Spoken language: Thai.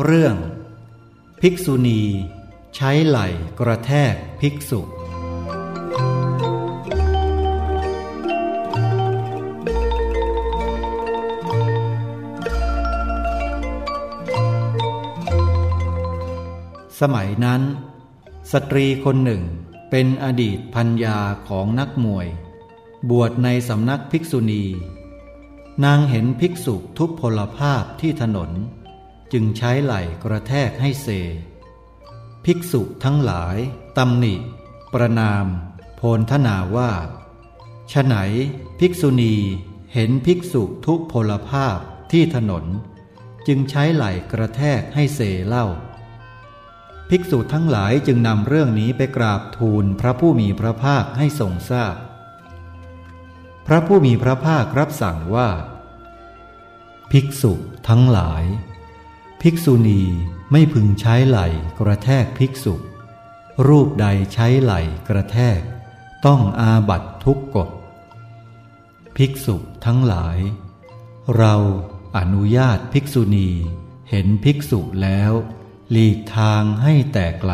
เรื่อง ภิกษุณี ใช้ไหล่กระแทกภิกษุ สมัยนั้น สตรีคนหนึ่งเป็นอดีตพัญญาของนักมวย บวชในสำนักภิกษุณี นางเห็นภิกษุทุพพลภาพที่ถนน จึงใช้ไหล่กระแทกให้เซ ภิกษุทั้งหลายตำหนิ ประนาม โพลทนาว่าฉไหนภิกษุณีเห็นภิกษุทุพพลภาพที่ถนน จึงใช้ไหล่กระแทกให้เซเล่า ภิกษุทั้งหลายจึงนำเรื่องนี้ไปกราบทูลพระผู้มีพระภาคให้ทรงทราบพพระผู้มีพระภาครับสั่งว่า ภิกษุทั้งหลาย ภิกษุณีไม่พึงใช้ไหล่กระแทกภิกษุ รูปใดใช้ไหล่กระแทก ต้องอาบัตทุกกฎ ภิกษุทั้งหลาย เราอนุญาตภิกษุณีเห็นภิกษุแล้ว หลีกทางให้แต่ไกล